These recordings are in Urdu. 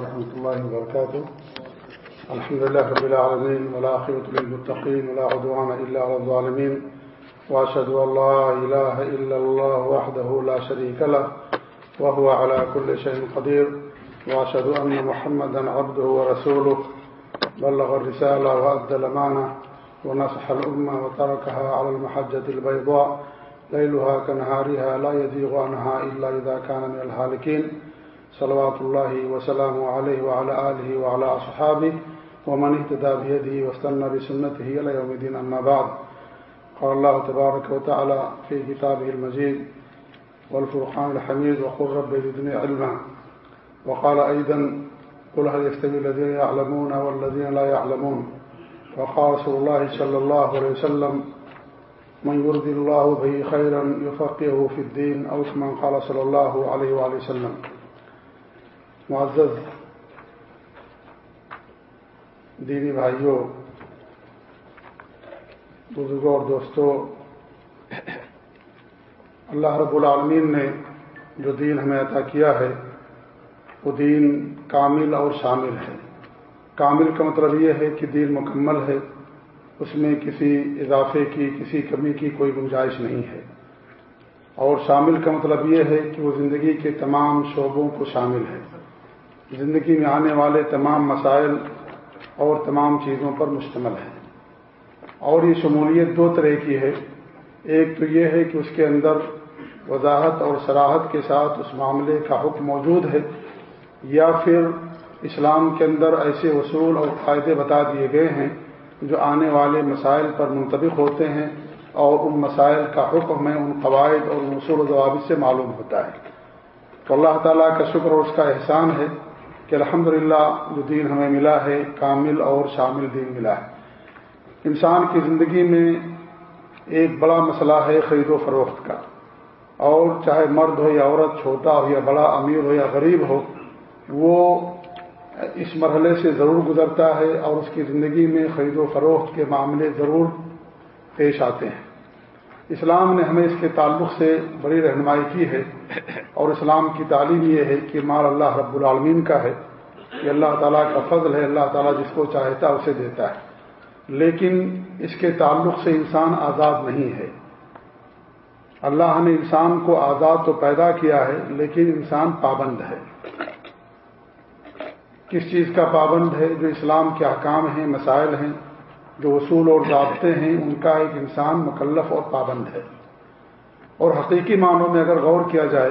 ورحمة الله وبركاته. الحمد لله رب العالمين، ولا خيرة للمتقين، ولا عدوان إلا على الظالمين، وأشهد أن لا إله إلا الله وحده لا شريك له، وهو على كل شيء قدير، وأشهد أن محمدا عبده ورسوله. بلغ الرسالة وأدى الأمانة، ونصح الأمة، وتركها على المحجة البيضاء. ليلها كنهارها لا يزيغ عنها إلا إذا كان من الهالكين. صلوات الله وسلامه عليه وعلى آله وعلى أصحابه ومن اهتدى بيده واستنى بسنته إلى يوم الدين أما بعد. قال الله تبارك وتعالى في كتابه المجيد والفرقان الحميد وقل رب زدني علما. وقال أيضا قل هل يستوي الذين يعلمون والذين لا يعلمون وقال رسول الله صلى الله عليه وسلم من يرد الله به خيرا يفقهه في الدين أو كما قال صلى الله عليه وآله وسلم. معزز دینی بھائیوں، بزرگوں اور دوستوں، اللہ رب العالمین نے جو دین ہمیں عطا کیا ہے، وہ دین کامل اور شامل ہے۔ کامل کا مطلب یہ ہے کہ دین مکمل ہے، اس میں کسی اضافے کی، کسی کمی کی کوئی گنجائش نہیں ہے۔ اور شامل کا مطلب یہ ہے کہ وہ زندگی کے تمام شعبوں کو شامل ہے۔ زندگی میں آنے والے تمام مسائل اور تمام چیزوں پر مشتمل ہے اور یہ شمولیت دو طرح کی ہے۔ ایک تو یہ ہے کہ اس کے اندر وضاحت اور سراحت کے ساتھ اس معاملے کا حکم موجود ہے، یا پھر اسلام کے اندر ایسے اصول اور فائدے بتا دیے گئے ہیں جو آنے والے مسائل پر منطبق ہوتے ہیں اور ان مسائل کا حکم میں ان قواعد اور اصول و ضوابط سے معلوم ہوتا ہے۔ تو اللہ تعالیٰ کا شکر اور اس کا احسان ہے کہ الحمد جو دین ہمیں ملا ہے، کامل اور شامل دین ملا ہے۔ انسان کی زندگی میں ایک بڑا مسئلہ ہے خرید و فروخت کا۔ اور چاہے مرد ہو یا عورت، چھوٹا ہو یا بڑا، امیر ہو یا غریب ہو، وہ اس مرحلے سے ضرور گزرتا ہے اور اس کی زندگی میں خرید و فروخت کے معاملے ضرور پیش آتے ہیں۔ اسلام نے ہمیں اس کے تعلق سے بڑی رہنمائی کی ہے اور اسلام کی تعلیم یہ ہے کہ مال اللہ رب العالمین کا ہے، کہ اللہ تعالیٰ کا فضل ہے، اللہ تعالیٰ جس کو چاہتا ہے اسے دیتا ہے۔ لیکن اس کے تعلق سے انسان آزاد نہیں ہے۔ اللہ نے انسان کو آزاد تو پیدا کیا ہے، لیکن انسان پابند ہے۔ کس چیز کا پابند ہے؟ جو اسلام کے احکام ہیں، مسائل ہیں۔ جو اصول اور ضابطے ہیں، ان کا ایک انسان مکلف اور پابند ہے۔ اور حقیقی معنوں میں اگر غور کیا جائے،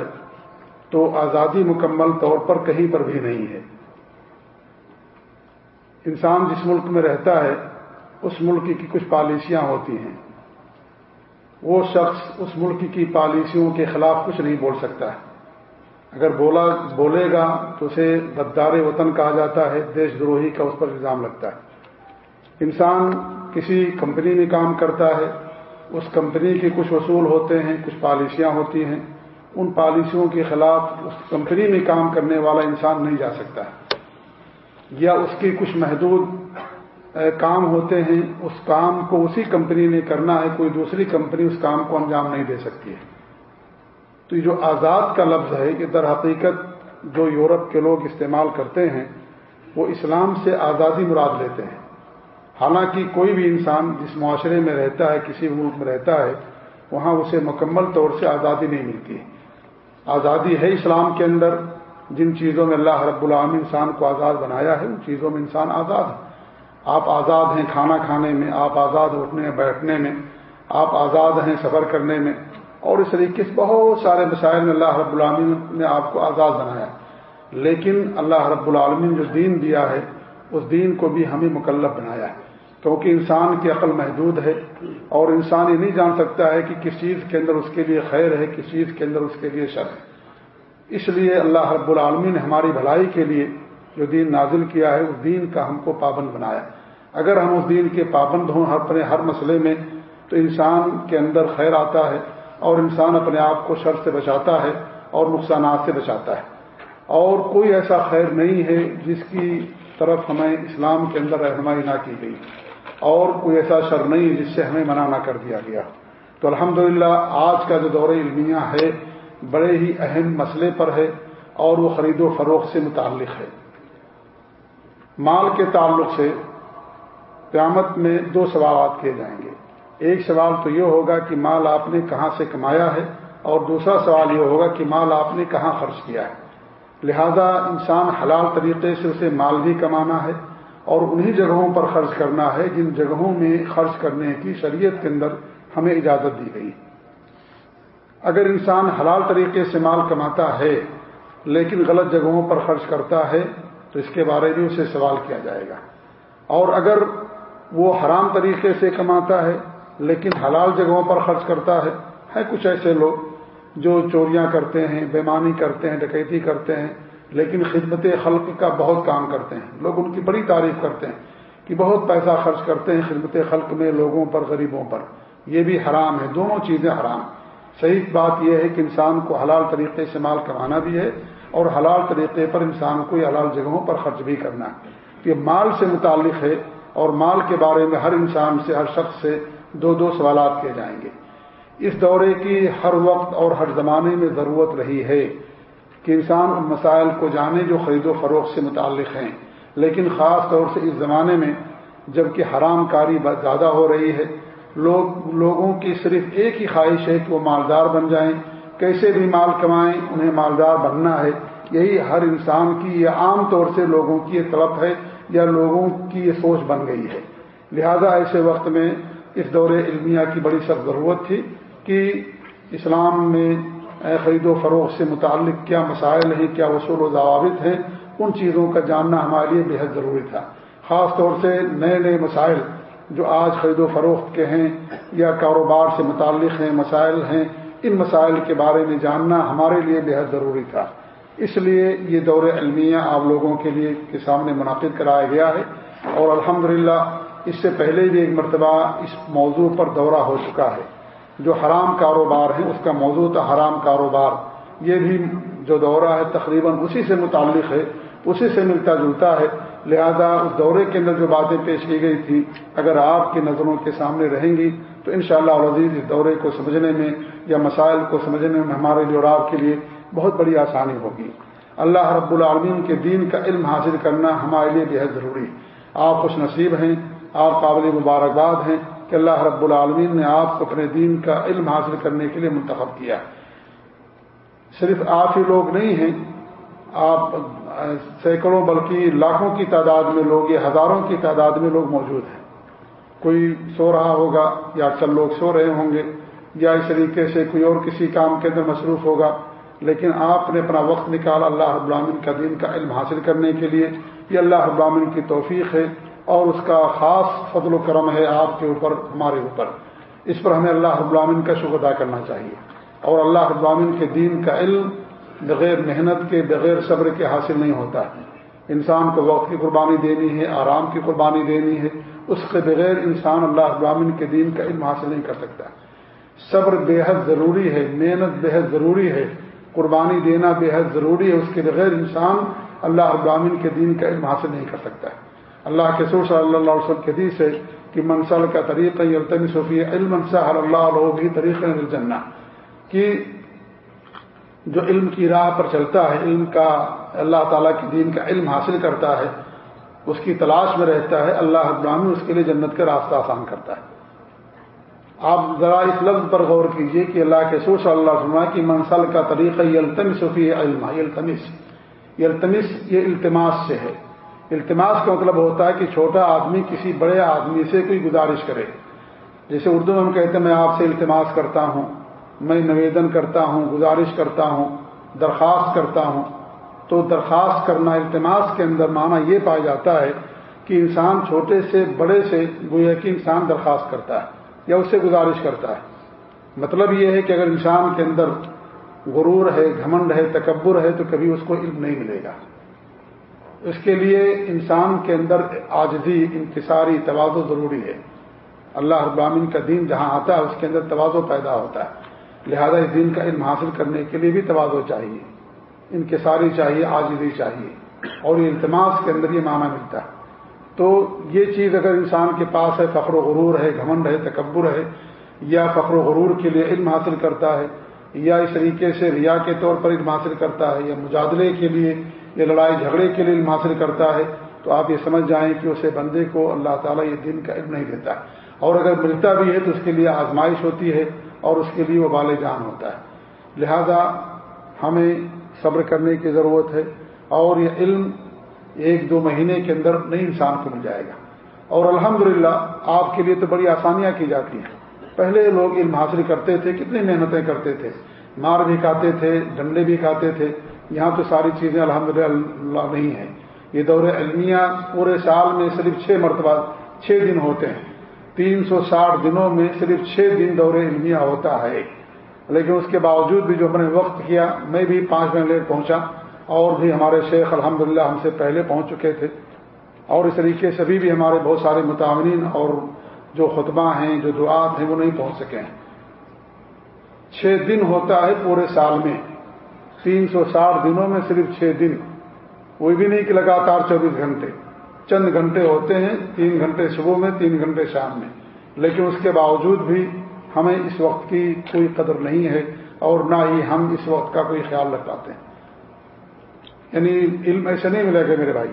تو آزادی مکمل طور پر کہیں پر بھی نہیں ہے۔ انسان جس ملک میں رہتا ہے، اس ملک کی کچھ پالیسیاں ہوتی ہیں۔ وہ شخص اس ملک کی پالیسیوں کے خلاف کچھ نہیں بول سکتا ہے۔ اگر بولا، بولے گا تو اسے بدار وطن کہا جاتا ہے، دیش دروہی کا اس پر الزام لگتا ہے۔ انسان کسی کمپنی میں کام کرتا ہے، اس کمپنی کے کچھ اصول ہوتے ہیں، کچھ پالیسیاں ہوتی ہیں، ان پالیسیوں کے خلاف اس کمپنی میں کام کرنے والا انسان نہیں جا سکتا یا اس کی کچھ محدود کام ہوتے ہیں، اس کام کو اسی کمپنی نے کرنا ہے، کوئی دوسری کمپنی اس کام کو انجام نہیں دے سکتی ہے۔ تو یہ جو آزاد کا لفظ ہے کہ در حقیقت جو یورپ کے لوگ استعمال کرتے ہیں، وہ اسلام سے آزادی مراد لیتے ہیں۔ حالانکہ کوئی بھی انسان جس معاشرے میں رہتا ہے، کسی ملک میں رہتا ہے، وہاں اسے مکمل طور سے آزادی نہیں ملتی۔ آزادی ہے اسلام کے اندر، جن چیزوں میں اللہ رب العام انسان کو آزاد بنایا ہے، ان چیزوں میں انسان آزاد ہے۔ آپ آزاد ہیں کھانا کھانے میں، آپ آزاد اٹھنے بیٹھنے میں، آپ آزاد ہیں سفر کرنے میں، اور اس طریقے سے بہت سارے مسائل میں اللہ رب العالمین نے آپ کو آزاد بنایا لیکن اللہ رب العالمین جو دین دیا ہے، اس دین کو بھی ہمیں مکلب بنایا ہے۔ کیونکہ انسان کی عقل محدود ہے اور انسان یہ نہیں جان سکتا ہے کہ کس چیز کے اندر اس کے لیے خیر ہے، کس چیز کے اندر اس کے لیے شر ہے۔ اس لیے اللہ رب العالمین نے ہماری بھلائی کے لیے جو دین نازل کیا ہے، اس دین کا ہم کو پابند بنایا۔ اگر ہم اس دین کے پابند ہوں ہر اپنے ہر مسئلے میں، تو انسان کے اندر خیر آتا ہے اور انسان اپنے آپ کو شر سے بچاتا ہے اور نقصانات سے بچاتا ہے۔ اور کوئی ایسا خیر نہیں ہے جس کی طرف ہمیں اسلام کے اندر رہنمائی نہ کی گئی۔ اور کوئی ایسا شر نہیں جس سے ہمیں منع نہ کر دیا گیا۔ تو الحمدللہ آج کا جو دور علمیہ ہے، بڑے ہی اہم مسئلے پر ہے اور وہ خرید و فروخت سے متعلق ہے۔ مال کے تعلق سے قیامت میں دو سوالات کیے جائیں گے۔ ایک سوال تو یہ ہوگا کہ مال آپ نے کہاں سے کمایا ہے، اور دوسرا سوال یہ ہوگا کہ مال آپ نے کہاں خرچ کیا ہے۔ لہذا انسان حلال طریقے سے اسے مال بھی کمانا ہے اور انہی جگہوں پر خرچ کرنا ہے جن جگہوں میں خرچ کرنے کی شریعت کے اندر ہمیں اجازت دی گئی۔ اگر انسان حلال طریقے سے مال کماتا ہے لیکن غلط جگہوں پر خرچ کرتا ہے تو اس کے بارے میں اسے سوال کیا جائے گا۔ اور اگر وہ حرام طریقے سے کماتا ہے لیکن حلال جگہوں پر خرچ کرتا ہے ہے کچھ ایسے لوگ جو چوریاں کرتے ہیں بیمانی کرتے ہیں، ڈکیتی کرتے ہیں لیکن خدمت خلق کا بہت کام کرتے ہیں۔ لوگ ان کی بڑی تعریف کرتے ہیں کہ بہت پیسہ خرچ کرتے ہیں خدمت خلق میں لوگوں پر، غریبوں پر۔ یہ بھی حرام ہے، دونوں چیزیں حرام۔ صحیح بات یہ ہے کہ انسان کو حلال طریقے سے مال کمانا بھی ہے اور حلال طریقے پر انسان کو یہ حلال جگہوں پر خرچ بھی کرنا ہے۔ یہ مال سے متعلق ہے اور مال کے بارے میں ہر انسان سے، ہر شخص سے دو دو سوالات کیے جائیں گے۔ اس دورے کی ہر وقت اور ہر زمانے میں ضرورت رہی ہے۔ کہ انسان ان مسائل کو جانے جو خرید و فروخت سے متعلق ہیں۔ لیکن خاص طور سے اس زمانے میں جبکہ حرام کاری زیادہ ہو رہی ہے، لوگ، لوگوں کی صرف ایک ہی خواہش ہے کہ وہ مالدار بن جائیں۔ کیسے بھی مال کمائیں، انہیں مالدار بننا ہے۔ یہی ہر انسان کی یہ عام طور سے لوگوں کی یہ طلب ہے یا لوگوں کی یہ سوچ بن گئی ہے۔ لہذا ایسے وقت میں اس دور علمیہ کی بڑی سخت ضرورت تھی کہ اسلام میں خرید و فروغ سے متعلق کیا مسائل ہیں، کیا اصول و ضوابط ہیں، ان چیزوں کا جاننا ہمارے لیے بےحد ضروری تھا۔ خاص طور سے نئے نئے مسائل جو آج خرید و فروخت کے ہیں یا کاروبار سے متعلق ہیں، مسائل ہیں، ان مسائل کے بارے میں جاننا ہمارے لیے بےحد ضروری تھا۔ اس لیے یہ دور علمیہ آپ لوگوں کے لیے کے سامنے منعقد کرایا گیا ہے اور الحمد اس سے پہلے بھی ایک مرتبہ اس موضوع پر دورہ ہو چکا ہے۔ جو حرام کاروبار ہے اس کا موضوع تھا حرام کاروبار۔ یہ بھی جو دورہ ہے، تقریباً اسی سے متعلق ہے، اسی سے ملتا جلتا ہے۔ لہذا اس دورے کے اندر جو باتیں پیش کی گئی تھی اگر آپ کی نظروں کے سامنے رہیں گی، تو انشاءاللہ شاء اللہ اس دورے کو سمجھنے میں یا مسائل کو سمجھنے میں ہمارے لیے اور آپ کے لیے بہت بڑی آسانی ہوگی۔ اللہ رب العالمین کے دین کا علم حاصل کرنا ہمارے لیے بےحد ضروری آپ خوش نصیب ہیں، آپ قابل مبارکباد ہیں۔ کہ اللہ رب العالمین نے آپ کو اپنے دین کا علم حاصل کرنے کے لیے منتخب کیا۔ صرف آپ ہی لوگ نہیں ہیں، آپ سینکڑوں بلکہ لاکھوں کی تعداد میں لوگ یا ہزاروں کی تعداد میں لوگ موجود ہیں۔ کوئی سو رہا ہوگا یا اکثر لوگ سو رہے ہوں گے یا اس طریقے سے کوئی اور کسی کام کے اندر مصروف ہوگا، لیکن آپ نے اپنا وقت نکالا اللہ ابرامن کا دین کا علم حاصل کرنے کے لیے۔ یہ اللہ ابرامن کی توفیق ہے۔ اور اس کا خاص فضل و کرم ہے آپ کے اوپر، ہمارے اوپر۔ اس پر ہمیں اللہ ابرامن کا شکر ادا کرنا چاہیے۔ اور اللہ ابرامن کے دین کا علم بغیر محنت کے، بغیر صبر کے حاصل نہیں ہوتا۔ ہے انسان کو وقت کی قربانی دینی ہے، آرام کی قربانی دینی ہے، اس کے بغیر انسان اللہ ابرامن کے دین کا علم حاصل نہیں کر سکتا۔ صبر بے حد ضروری ہے، محنت بے حد ضروری ہے، قربانی دینا بے حد ضروری ہے، اس کے بغیر انسان اللہ ابرامین کے دین کا علم حاصل نہیں کر سکتا۔ ہے اللہ کے سور صلی اللہ علیہ وسلم کے حدیث ہے کہ منسل کا طریقہ التمی صوفی علم اللہ علیہ بھی طریقہ الجنہ کہ جو علم کی راہ پر چلتا ہے، علم کا، اللہ تعالیٰ کی دین کا علم حاصل کرتا ہے، اس کی تلاش میں رہتا ہے، اللہ ابراہمی اس کے لیے جنت کا راستہ آسان کرتا ہے۔ آپ ذرا اس لفظ پر غور کیجیے کہ اللہ کے سور صلی اللہ علیہ وسلم کی منسل کا طریقہ یہ التمس صوفی علم التمس یہ یہ التماس سے ہے۔ التماس کا مطلب ہوتا ہے کہ چھوٹا آدمی کسی بڑے آدمی سے کوئی گزارش کرے۔ جیسے اردو میں ہم کہتے ہیں، میں آپ سے التماس کرتا ہوں، میں نویدن کرتا ہوں، گزارش کرتا ہوں، درخواست کرتا ہوں۔ تو درخواست کرنا، التماس کے اندر معنی یہ پایا جاتا ہے کہ انسان چھوٹے سے بڑے سے گویا کہ انسان درخواست کرتا ہے یا اس سے گزارش کرتا ہے۔ مطلب یہ ہے کہ اگر انسان کے اندر غرور ہے، گھمنڈ ہے، تکبر ہے، تو کبھی اس کو علم نہیں ملے گا۔ اس کے لیے انسان کے اندر آجزی انتصاری توازو ضروری ہے۔ اللہ ابامین کا دین جہاں آتا ہے، اس کے اندر توازو پیدا ہوتا ہے۔ لہذا اس دین کا علم حاصل کرنے کے لیے بھی توازو چاہیے۔ انکساری چاہیے آجزی چاہیے۔ اور یہ التماس کے اندر یہ معنی ملتا ہے۔ تو یہ چیز اگر انسان کے پاس ہے، فخر و غرور ہے، گھمنڈ ہے، تکبر ہے، یا فخر و غرور کے لیے علم حاصل کرتا ہے، یا اس طریقے سے ریا کے طور پر علم حاصل کرتا ہے، یا مجادلے کے لیے یا لڑائی جھگڑے کے لیے علم حاصل کرتا ہے، تو آپ یہ سمجھ جائیں کہ اسے بندے کو اللہ تعالیٰ یہ دن کا علم نہیں دیتا۔ اور اگر ملتا بھی ہے تو اس کے لیے آزمائش ہوتی ہے اور اس کے لیے وہ بال جان ہوتا ہے۔ لہذا ہمیں صبر کرنے کی ضرورت ہے اور یہ علم ایک دو مہینے کے اندر نہیں انسان کو مل جائے گا۔ اور الحمدللہ آپ کے لیے تو بڑی آسانیاں کی جاتی ہیں۔ پہلے لوگ علم حاصل کرتے تھے، کتنی محنتیں کرتے تھے۔ مار بھی کھاتے تھے، ڈنڈے بھی کھاتے تھے۔ یہاں تو ساری چیزیں الحمد للہ نہیں ہیں۔ یہ دور علمیہ پورے سال میں صرف چھ مرتبہ، چھ دن ہوتے ہیں۔ تین سو ساٹھ دنوں میں صرف چھ دن دور علمیہ ہوتا ہے۔ لیکن اس کے باوجود بھی جو میں نے وقت کیا، میں بھی پانچ منٹ لیٹ پہنچا۔ اور بھی ہمارے شیخ الحمدللہ ہم سے پہلے پہنچ چکے تھے۔ اور اس طریقے سے ابھی بھی ہمارے بہت سارے متعمرین اور جو خطبہ ہیں، جو دعات ہیں، وہ نہیں پہنچ سکے ہیں۔ چھ دن ہوتا ہے پورے سال میں۔ تین سو ساٹھ دنوں میں صرف چھ دن وہ بھی نہیں کہ لگاتار چوبیس گھنٹے۔ چند گھنٹے ہوتے ہیں، تین گھنٹے صبح میں، تین گھنٹے شام میں۔ لیکن اس کے باوجود بھی ہمیں اس وقت کی کوئی قدر نہیں ہے اور نہ ہی ہم اس وقت کا کوئی خیال رکھ پاتے ہیں۔ یعنی علم ایسے نہیں ملے گا میرے بھائی،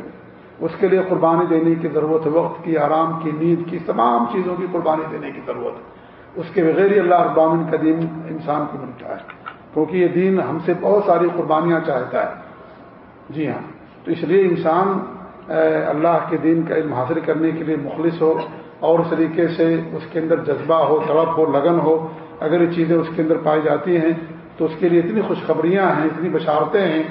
اس کے لیے قربانی دینے کی ضرورت ہے وقت کی، آرام کی، نیند کی، تمام چیزوں کی قربانی دینے کی ضرورت۔ ہے اس کے بغیر ہی اللہ ابامن کا دین انسان کو ملتا ہے۔ کیونکہ یہ دین ہم سے بہت ساری قربانیاں چاہتا ہے۔ جی ہاں۔ تو اس لیے انسان اللہ کے دین کا علم حاصل کرنے کے لیے مخلص ہو اور اس طریقے سے اس کے اندر جذبہ ہو، طلب ہو، لگن ہو۔ اگر یہ چیزیں اس کے اندر پائی جاتی ہیں تو اس کے لیے اتنی خوشخبریاں ہیں، اتنی بشارتیں ہیں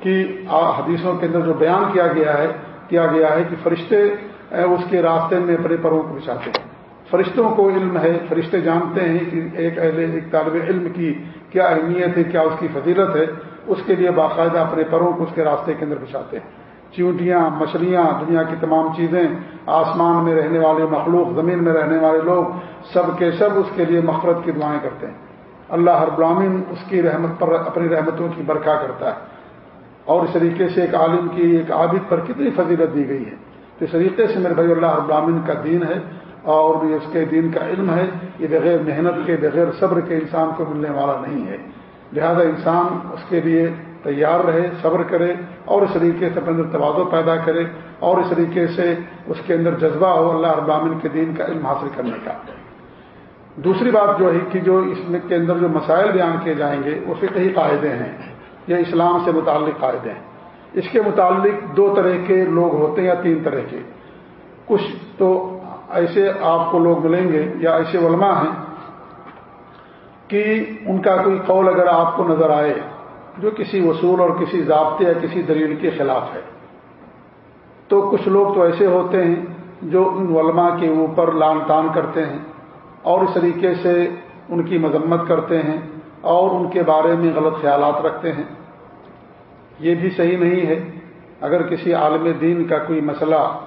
کہ حدیثوں کے اندر جو بیان کیا گیا ہے، کیا گیا ہے کہ فرشتے اس کے راستے میں اپنے پروں کو بچھاتے ہیں۔ فرشتوں کو علم ہے، فرشتے جانتے ہیں کہ ایک اہل، ایک طالب علم کی کیا اہمیت ہے، کیا اس کی فضیلت ہے، اس کے لیے باقاعدہ اپنے پروں کو اس کے راستے کے اندر بچھاتے ہیں۔ چونٹیاں، مچھلیاں، دنیا کی تمام چیزیں، آسمان میں رہنے والے مخلوق، زمین میں رہنے والے لوگ، سب کے سب اس کے لیے مفرت کی دعائیں کرتے ہیں۔ اللہ ہر برامین اس کی رحمت پر، اپنی رحمتوں کی برکھا کرتا ہے۔ اور اس طریقے سے ایک عالم کی، ایک عابد پر کتنی فضیلت دی گئی ہے۔ تو اس طریقے سے میرے بھائی، اللہ ابراہین کا دین ہے۔ اور یہ اس کے دین کا علم ہے، یہ بغیر محنت کے، بغیر صبر کے انسان کو ملنے والا نہیں ہے۔ لہذا انسان اس کے لیے تیار رہے، صبر کرے اور اس طریقے سے اپنے اندر توازو پیدا کرے اور اس طریقے سے اس کے اندر جذبہ ہو اللہ ابراہین کے دین کا علم حاصل کرنے کا۔ دوسری بات جو ہے کہ جو اس کے اندر جو مسائل بیان کیے جائیں گے، وہ فقہی قاعدے ہیں یہ اسلام سے متعلق قاعدے ہیں۔ اس کے متعلق دو طرح کے لوگ ہوتے ہیں یا تین طرح کے۔ کچھ تو ایسے آپ کو لوگ ملیں گے یا ایسے علماء ہیں کہ ان کا کوئی قول اگر آپ کو نظر آئے جو کسی وصول اور کسی ضابطے یا کسی دلیل کے خلاف ہے۔ تو کچھ لوگ تو ایسے ہوتے ہیں جو ان علماء کے اوپر لان تان کرتے ہیں اور اس طریقے سے ان کی مذمت کرتے ہیں اور ان کے بارے میں غلط خیالات رکھتے ہیں۔ یہ بھی صحیح نہیں ہے۔ اگر کسی عالم دین کا کوئی مسئلہ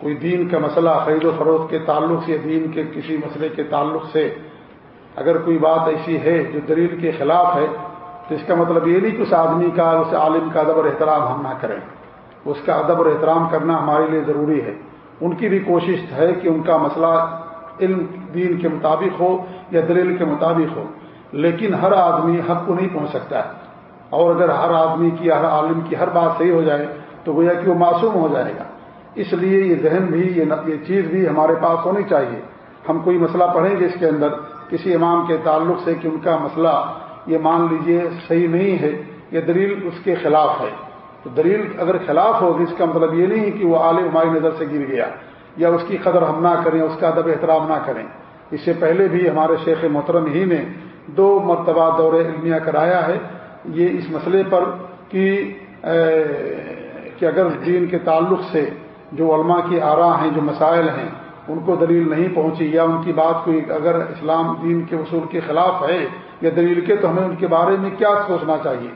کوئی دین کا مسئلہ خرید و فروخت کے تعلق سے، دین کے کسی مسئلے کے تعلق سے اگر کوئی بات ایسی ہے جو دلیل کے خلاف ہے، تو اس کا مطلب یہ نہیں کہ اس آدمی کا، اس عالم کا ادب اور احترام ہم نہ کریں۔ اس کا ادب اور احترام کرنا ہمارے لیے ضروری ہے۔ ان کی بھی کوشش ہے کہ ان کا مسئلہ علم دین کے مطابق ہو یا دلیل کے مطابق ہو، لیکن ہر آدمی حق کو نہیں پہنچ سکتا ہے۔ اور اگر ہر آدمی کی، ہر عالم کی ہر بات صحیح ہو جائے، تو گویا کہ وہ معصوم ہو جائے گا۔ اس لیے یہ ذہن بھی، یہ چیز بھی ہمارے پاس ہونی چاہیے۔ ہم کوئی مسئلہ پڑھیں گے اس کے اندر، کسی امام کے تعلق سے کہ ان کا مسئلہ یہ مان لیجیے صحیح نہیں ہے، یہ دلیل اس کے خلاف ہے۔ تو دلیل اگر خلاف ہوگی، اس کا مطلب یہ نہیں کہ وہ عالم ہماری نظر سے گر گیا یا اس کی قدر ہم نہ کریں، اس کا ادب احترام نہ کریں۔ اس سے پہلے بھی ہمارے شیخ محترم ہی نے دو مرتبہ دور علمیہ کرایا ہے۔ یہ اس مسئلے پر کہ کہ اگر دین کے تعلق سے جو علماء کی آرا ہیں، جو مسائل ہیں، ان کو دلیل نہیں پہنچی یا ان کی بات کوئی اگر اسلام دین کے اصول کے خلاف ہے یا دلیل کے، تو ہمیں ان کے بارے میں کیا سوچنا چاہیے؟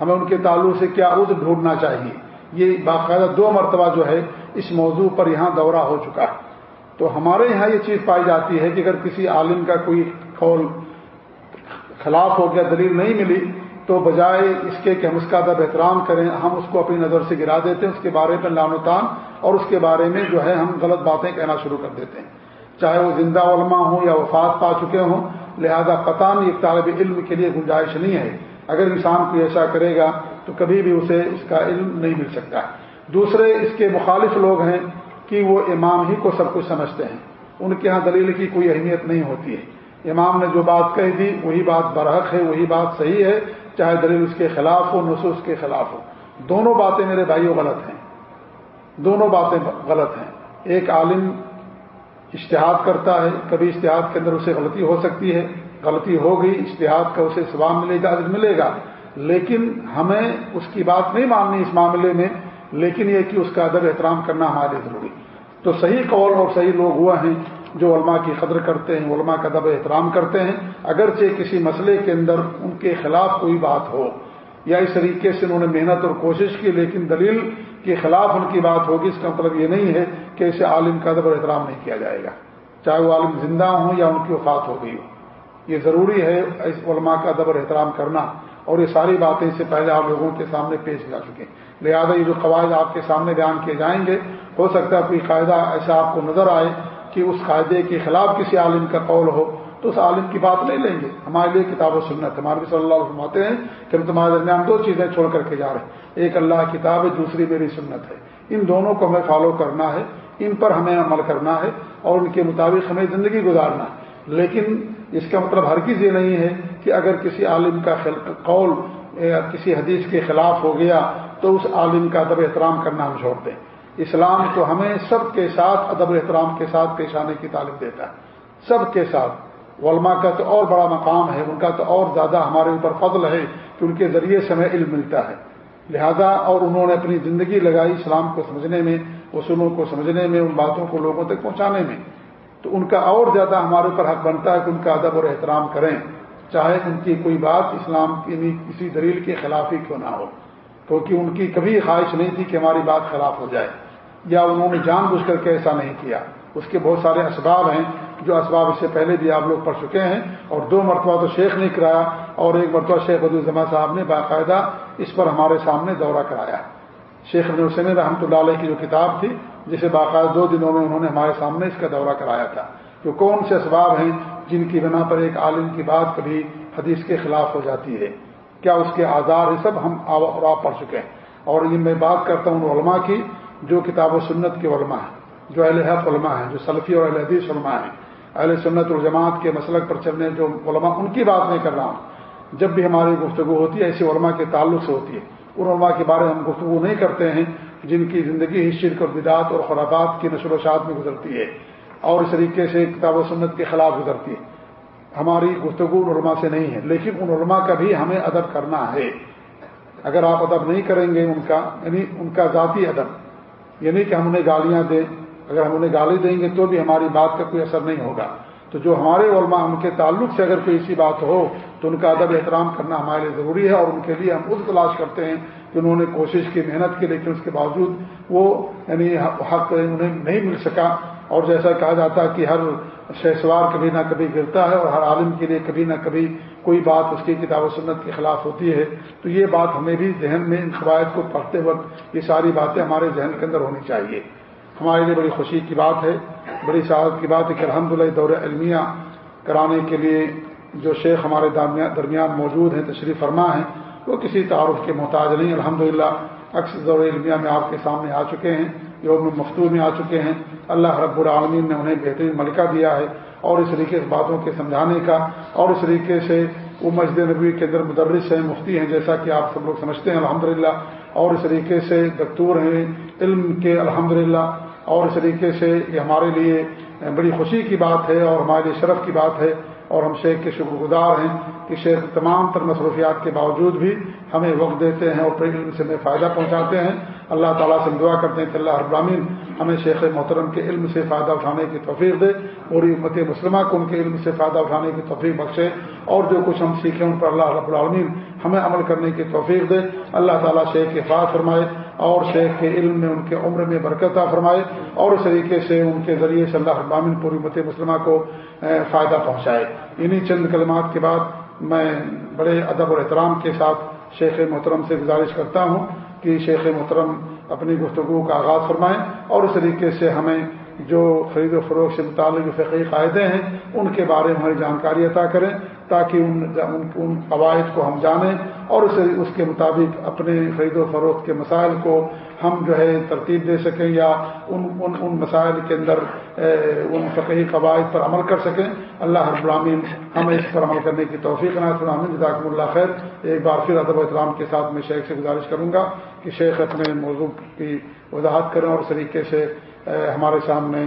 ہمیں ان کے تعلق سے کیا عد ڈھونڈنا چاہیے؟ یہ باقاعدہ دو مرتبہ جو ہے، اس موضوع پر یہاں دورہ ہو چکا۔ ہے تو ہمارے یہاں یہ چیز پائی جاتی ہے کہ اگر کسی عالم کا کوئی قول خلاف ہو گیا، دلیل نہیں ملی تو بجائے اس کے کہ ہم اس کا ادب احترام کریں، ہم اس کو اپنی نظر سے گرا دیتے ہیں، اس کے بارے میں لان و تان، اور اس کے بارے میں جو ہے ہم غلط باتیں کہنا شروع کر دیتے ہیں۔ چاہے وہ زندہ علماء ہوں یا وفات پا چکے ہوں، لہذا پتہ نہیں ایک طالب علم کے لیے گنجائش نہیں ہے۔ اگر انسان کو ایسا کرے گا تو کبھی بھی اسے اس کا علم نہیں مل سکتا۔ دوسرے، اس کے مخالف لوگ ہیں کہ وہ امام ہی کو سب کچھ سمجھتے ہیں۔ ان کے ہاں دلیل کی کوئی اہمیت نہیں ہوتی ہے۔ امام نے جو بات کہی تھی، وہی بات برحق ہے، وہی بات صحیح ہے۔ چاہے دلیل اس کے خلاف ہو، نصوص کے خلاف ہو۔ دونوں باتیں میرے بھائیوں غلط ہیں۔ دونوں باتیں غلط ہیں۔ ایک عالم اشتہاد کرتا ہے، کبھی اشتہاد کے اندر اسے غلطی ہو سکتی ہے، غلطی ہو گئی اشتہاد کا اسے ثواب ملے گا ملے گا۔ لیکن ہمیں اس کی بات نہیں ماننی اس معاملے میں، لیکن یہ کہ اس کا ادب احترام کرنا ہمارے ضروری۔ تو صحیح قول اور صحیح لوگ ہوا ہیں۔ جو علماء کی قدر کرتے ہیں علماء کا ادب احترام کرتے ہیں۔ اگرچہ کسی مسئلے کے اندر ان کے خلاف کوئی بات ہو، یا اس طریقے سے انہوں نے محنت اور کوشش کی، لیکن دلیل کے خلاف ان کی بات ہوگی، اس کا مطلب یہ نہیں ہے کہ اسے عالم کا ادب اور احترام نہیں کیا جائے گا۔ چاہے وہ عالم زندہ ہوں یا ان کی وفات ہو گئی ہو۔ یہ ضروری ہے اس علماء کا ادب اور احترام کرنا اور یہ ساری باتیں اس سے پہلے آپ لوگوں کے سامنے پیش جا چکے لہٰذا یہ جو قواعد آپ کے سامنے بیان کیے جائیں گے، ہو سکتا ہے کوئی قاعدہ ایسا آپ کو نظر آئے کہ اس قاعدے کے خلاف کسی عالم کا قول ہو تو اس عالم کی بات نہیں لیں گے۔ ہمارے لیے کتاب و سنت۔ ہمارے بھی صلی اللہ علیہ فرماتے ہیں کہ ہم تمہارے درمیان دو چیزیں چھوڑ کر کے جا رہے ہیں۔ ایک اللہ کتاب ہے، دوسری میری سنت ہے۔ ان دونوں کو ہمیں فالو کرنا ہے۔ ان پر ہمیں عمل کرنا ہے اور ان کے مطابق ہمیں زندگی گزارنا ہے۔ لیکن اس کا مطلب ہر چیز یہ نہیں ہے کہ اگر کسی عالم کا قول کسی حدیث کے خلاف ہو گیا تو اس عالم کا ادب احترام کرنا ہم چھوڑ دیں۔ اسلام تو ہمیں سب کے ساتھ ادب احترام کے ساتھ پیش آنے کی تعلیم دیتا ہے۔ سب کے ساتھ۔ علماء کا تو اور بڑا مقام ہے، ان کا تو اور زیادہ ہمارے اوپر فضل ہے کہ ان کے ذریعے سے ہمیں علم ملتا ہے۔ لہذا اور انہوں نے اپنی زندگی لگائی اسلام کو سمجھنے میں، اصولوں کو سمجھنے میں، ان باتوں کو لوگوں تک پہنچانے میں۔ تو ان کا اور زیادہ ہمارے اوپر حق بنتا ہے کہ ان کا ادب اور احترام کریں۔ چاہے ان کی کوئی بات اسلام کی کسی دلیل کے خلاف ہی کیوں نہ ہو۔ کیونکہ ان کی کبھی خواہش نہیں تھی کہ ہماری بات خلاف ہو جائے۔ یا انہوں نے جان بوجھ کر کے ایسا نہیں کیا۔ اس کے بہت سارے اسباب ہیں، جو اسباب اس سے پہلے بھی آپ لوگ پڑھ چکے ہیں۔ اور دو مرتبہ تو شیخ نے کرایا اور ایک مرتبہ شیخ الزما صاحب نے باقاعدہ اس پر ہمارے سامنے دورہ کرایا۔ شیخ ابن حسین رحمۃ اللہ علیہ کی جو کتاب تھی، جسے باقاعدہ دو دنوں میں انہوں نے ہمارے سامنے اس کا دورہ کرایا تھا۔ کہ کون سے اسباب ہیں جن کی بنا پر ایک عالم کی بات کبھی حدیث کے خلاف ہو جاتی ہے؟ کیا اس کے آزار یہ سب ہم اور آپ پڑھ چکے ہیں؟ اور یہ میں بات کرتا ہوں علماء کی جو کتاب و سنت کے علماء ہیں، جو اہل حق علماء ہیں، جو سلفی اور اہل حدیث علماء ہیں، اہل سنت الجماعت کے مسلک پر چلنے جو علماء ان کی بات نہیں کر رہا ہوں۔ جب بھی ہماری گفتگو ہوتی ہے، ایسی علماء کے تعلق سے ہوتی ہے۔ ان علماء کے بارے میں ہم گفتگو نہیں کرتے ہیں، جن کی زندگی ہی شرک اور بدعت اور خرابات کی نشر و شاعت میں گزرتی ہے۔ اور اس طریقے سے کتاب و سنت کے خلاف گزرتی ہے۔ ہماری گفتگو ان علماء سے نہیں ہے، لیکن ان علماء کا بھی ہمیں ادب کرنا ہے۔ اگر آپ ادب نہیں کریں گے، ان کا یعنی ان کا ذاتی ادب یعنی کہ ہم انہیں گالیاں دیں، اگر ہم انہیں گالی دیں گے تو بھی ہماری بات کا کوئی اثر نہیں ہوگا۔ تو جو ہمارے علماء ان کے تعلق سے اگر کوئی ایسی بات ہو، تو ان کا ادب احترام کرنا ہمارے لیے ضروری ہے اور ان کے لیے ہم خود تلاش کرتے ہیں کہ انہوں نے کوشش کی، محنت کی، لیکن اس کے باوجود وہ یعنی حق انہیں نہیں مل سکا۔ اور جیسا کہا جاتا ہے کہ ہر شہسوار کبھی نہ کبھی گرتا ہے اور ہر عالم کے لیے کبھی نہ کبھی کوئی بات اس کی کتاب و سنت کے خلاف ہوتی ہے۔ تو یہ بات ہمیں بھی ذہن میں ان قواعد کو پڑھتے وقت یہ ساری باتیں ہمارے ذہن کے اندر ہونی چاہیے۔ ہمارے لیے بڑی خوشی کی بات ہے، بڑی سعادت کی بات ہے کہ الحمد للہ دور علمیہ کرانے کے لیے جو شیخ ہمارے درمیان موجود ہیں، تشریف فرما ہیں، وہ کسی تعارف کے محتاج نہیں۔ الحمد للہ اکثر دور علمیہ میں آپ کے سامنے آ چکے ہیں۔ یوم مفتو میں آ چکے ہیں۔ اللہ رب العالمین نے انہیں بہترین ملکہ دیا ہے اور اس طریقے سے باتوں کے سمجھانے کا اور اس طریقے سے وہ مسجد نبی کے اندر مدرس ہیں، مفتی ہیں، جیسا کہ آپ سب لوگ سمجھتے ہیں الحمد اور اس طریقے سے دکتور ہیں، علم کے الحمد اور اس طریقے سے یہ ہمارے لیے بڑی خوشی کی بات ہے اور ہمارے لیے شرف کی بات ہے۔ اور ہم شیخ کے شکر گزار ہیں کہ شیخ تمام تر مصروفیات کے باوجود بھی ہمیں وقت دیتے ہیں اور علم سے ہمیں فائدہ پہنچاتے ہیں۔ اللہ تعالیٰ سے دعا کرتے ہیں کہ اللہ ابرامین ہمیں شیخ محترم کے علم سے فائدہ اٹھانے کی توفیق دے پوری امت مسلمہ کو ان کے علم سے فائدہ اٹھانے کی توفیق بخشے اور جو کچھ ہم سیکھیں ان پر اللہ رب العالمین ہمیں عمل کرنے کی توفیق دے۔ اللہ تعالیٰ شیخ کے فاط فرمائے اور شیخ کے علم میں ان کے عمر میں برکت فرمائے اور اس طریقے سے ان کے ذریعے سے اللہ ابامین پوری مت مسلمہ کو فائدہ پہنچائے۔ انہی چند کلمات کے بعد میں بڑے ادب اور احترام کے ساتھ شیخ محترم سے گزارش کرتا ہوں کہ شیخ محترم اپنی گفتگو کا آغاز فرمائیں اور اس طریقے سے ہمیں جو خرید و فروغ سے متعلق فقی قاعدے ہیں، ان کے بارے میں ہماری جانکاری عطا کریں تاکہ ان ان قواعد کو ہم جانیں اور اس کے مطابق اپنے خرید و فروخت کے مسائل کو ہم جو ہے ترتیب دے سکیں یا ان ان ان مسائل کے اندر ان فقہی قواعد پر عمل کر سکیں۔ اللہ رب غلامین ہمیں اس پر عمل کرنے کی توفیق نہ سلام جزاکم اللہ خیر۔ ایک بار پھر ادب اسلام کے ساتھ میں شیخ سے گزارش کروں گا کہ شیخ اپنے موضوع کی وضاحت کریں اور اس طریقے سے ہمارے سامنے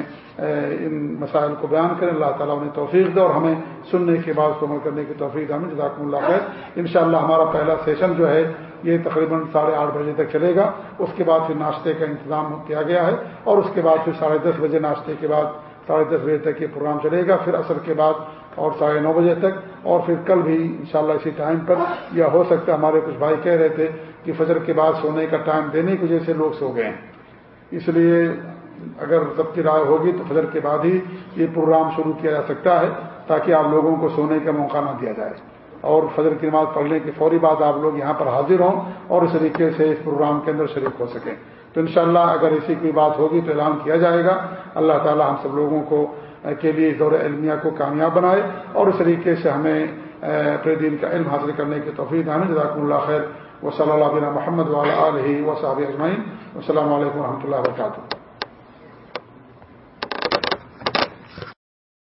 ان مسائل کو بیان کریں۔ اللہ تعالیٰ انہیں توفیق دے اور ہمیں سننے کے بعد کو عمل کرنے کی توفیق ہمیں جزاکم اللہ خیر۔ ان ہمارا پہلا سیشن جو ہے، یہ تقریباً ساڑھے آٹھ بجے تک چلے گا۔ اس کے بعد پھر ناشتے کا انتظام کیا گیا ہے اور اس کے بعد پھر ساڑھے دس بجے ناشتے کے بعد ساڑھے دس بجے تک یہ پروگرام چلے گا۔ پھر عصر کے بعد اور ساڑھے نو بجے تک اور پھر کل بھی انشاءاللہ اسی ٹائم پر۔ یا ہو سکتا ہے ہمارے کچھ بھائی کہہ رہے تھے کہ فجر کے بعد سونے کا ٹائم دینے کی وجہ سے لوگ سو گئے ہیں۔ اس لیے اگر سب کی رائے ہوگی تو فجر کے بعد ہی یہ پروگرام شروع کیا جا سکتا ہے تاکہ آپ لوگوں کو سونے کا موقع نہ دیا جائے۔ اور فجر کی نماز پڑھنے کے فوری بعد آپ لوگ یہاں پر حاضر ہوں اور اس طریقے سے اس پروگرام کے اندر شریک ہو سکیں۔ تو انشاءاللہ اگر اسی کی بات ہوگی تو اعلان کیا جائے گا۔ اللہ تعالی ہم سب لوگوں کو کے لیے دور علمیہ کو کامیاب بنائے اور اس طریقے سے ہمیں اپنے دین کا علم حاصل کرنے کی توفیق ہے جزاک اللہ خیر۔ و صلی اللہ علیہ محمد علیہ و اجمعین۔ السلام علیکم و رحمۃ اللہ وبرکاتہ۔